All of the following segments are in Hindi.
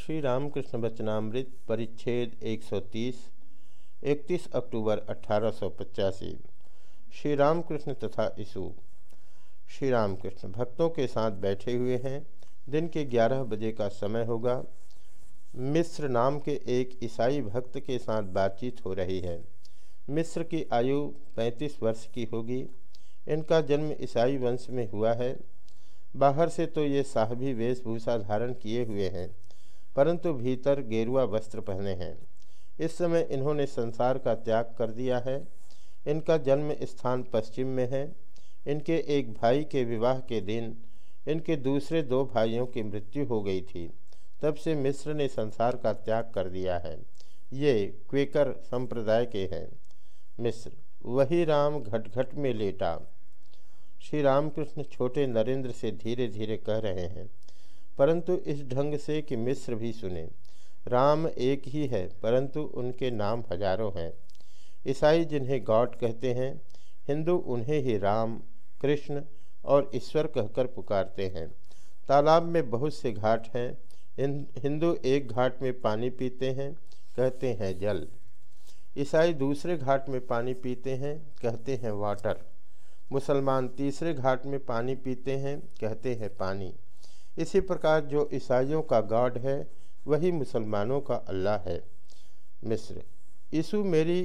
श्री रामकृष्ण वचनामृत परिच्छेद 130 31 अक्टूबर अठारह श्री रामकृष्ण तथा ईसु। श्री रामकृष्ण भक्तों के साथ बैठे हुए हैं। दिन के 11 बजे का समय होगा। मिस्र नाम के एक ईसाई भक्त के साथ बातचीत हो रही है। मिस्र की आयु 35 वर्ष की होगी। इनका जन्म ईसाई वंश में हुआ है। बाहर से तो ये साहबी वेशभूषा धारण किए हुए हैं। परंतु भीतर गेरुआ वस्त्र पहने हैं। इस समय इन्होंने संसार का त्याग कर दिया है। इनका जन्म स्थान पश्चिम में है। इनके एक भाई के विवाह के दिन इनके दूसरे दो भाइयों की मृत्यु हो गई थी। तब से मिस्र ने संसार का त्याग कर दिया है। ये क्वेकर संप्रदाय के हैं। मिस्र, वही राम घट घट में लेटा। श्री रामकृष्ण छोटे नरेंद्र से धीरे धीरे कह रहे हैं परंतु इस ढंग से कि मिस्र भी सुने। राम एक ही है, परंतु उनके नाम हज़ारों हैं। ईसाई जिन्हें गॉड कहते हैं, हिंदू उन्हें ही राम, कृष्ण और ईश्वर कहकर पुकारते हैं। तालाब में बहुत से घाट हैं हिंदू एक घाट में पानी पीते हैं, कहते हैं जल। ईसाई दूसरे घाट में पानी पीते हैं, कहते हैं वाटर। मुसलमान तीसरे घाट में पानी पीते हैं, कहते हैं पानी। इसी प्रकार जो ईसाइयों का गॉड है, वही मुसलमानों का अल्लाह है। मिस्र, यीशु मेरी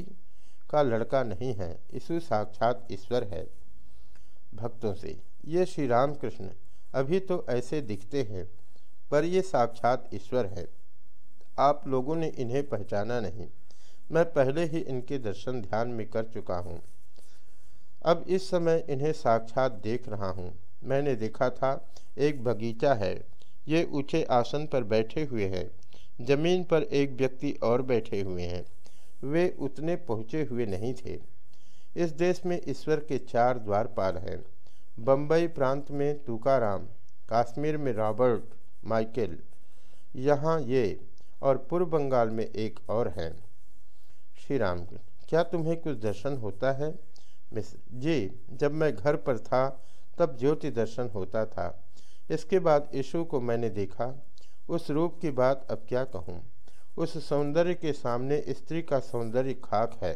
का लड़का नहीं है, यीशु साक्षात ईश्वर है। भक्तों से, ये श्री राम कृष्ण अभी तो ऐसे दिखते हैं, पर ये साक्षात ईश्वर है। आप लोगों ने इन्हें पहचाना नहीं। मैं पहले ही इनके दर्शन ध्यान में कर चुका हूँ। अब इस समय इन्हें साक्षात देख रहा हूँ। मैंने देखा था, एक बगीचा है। ये ऊँचे आसन पर बैठे हुए हैं। ज़मीन पर एक व्यक्ति और बैठे हुए हैं। वे उतने पहुँचे हुए नहीं थे। इस देश में ईश्वर के चार द्वारपाल हैं। बम्बई प्रांत में तुकाराम, कश्मीर में रॉबर्ट माइकल, यहाँ ये और पूर्व बंगाल में एक और हैं। श्री राम, क्या तुम्हें कुछ दर्शन होता है? मिस, जी, जब मैं घर पर था तब ज्योति दर्शन होता था। इसके बाद यीशु को मैंने देखा। उस रूप की बात अब क्या कहूँ? उस सौंदर्य के सामने स्त्री का सौंदर्य खाक है।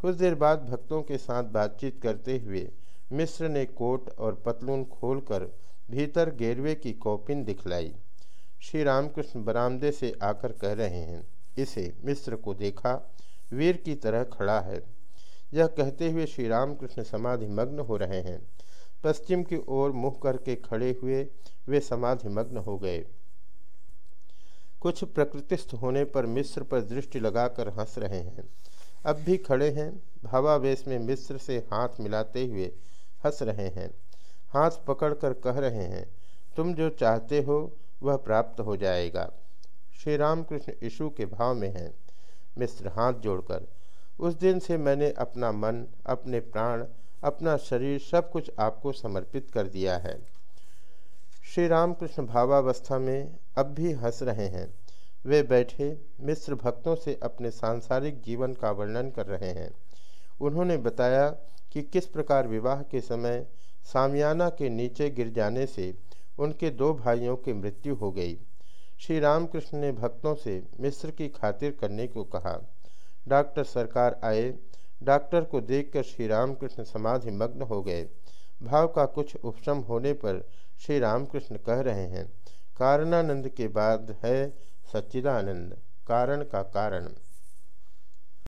कुछ देर बाद भक्तों के साथ बातचीत करते हुए मिश्र ने कोट और पतलून खोलकर भीतर गेरवे की कॉपिन दिखलाई। श्री रामकृष्ण बरामदे से आकर कह रहे हैं, इसे मिश्र को देखा, वीर की तरह खड़ा है। यह कहते हुए श्री रामकृष्ण समाधि मग्न हो रहे हैं। पश्चिम की ओर मुख करके खड़े हुए वे समाधि मग्न हो गए। कुछ प्रकृतिस्थ होने पर मिश्र पर दृष्टि लगाकर हंस रहे हैं। अब भी खड़े हैं, भावावेश में मिश्र से हाथ मिलाते हुए हंस रहे हैं। हाथ पकड़कर कह रहे हैं, तुम जो चाहते हो, वह प्राप्त हो जाएगा। श्री रामकृष्ण यीशु के भाव में हैं। मिस्र हाथ जोड़कर, उस दिन से मैंने अपना मन, अपने प्राण अपना शरीर सब कुछ आपको समर्पित कर दिया है। श्री रामकृष्ण भावावस्था में अब भी हंस रहे हैं। वे बैठे मिश्र भक्तों से अपने सांसारिक जीवन का वर्णन कर रहे हैं। उन्होंने बताया कि किस प्रकार विवाह के समय सामियाना के नीचे गिर जाने से उनके दो भाइयों की मृत्यु हो गई। श्री रामकृष्ण ने भक्तों से मिस्र की खातिर करने को कहा। डॉक्टर सरकार आए डॉक्टर को देखकर श्री रामकृष्ण समाधि मग्न हो गए। भाव का कुछ उपशम होने पर श्री रामकृष्ण कह रहे हैं, कारणानंद के बाद है सच्चिदानंद। कारण का कारण।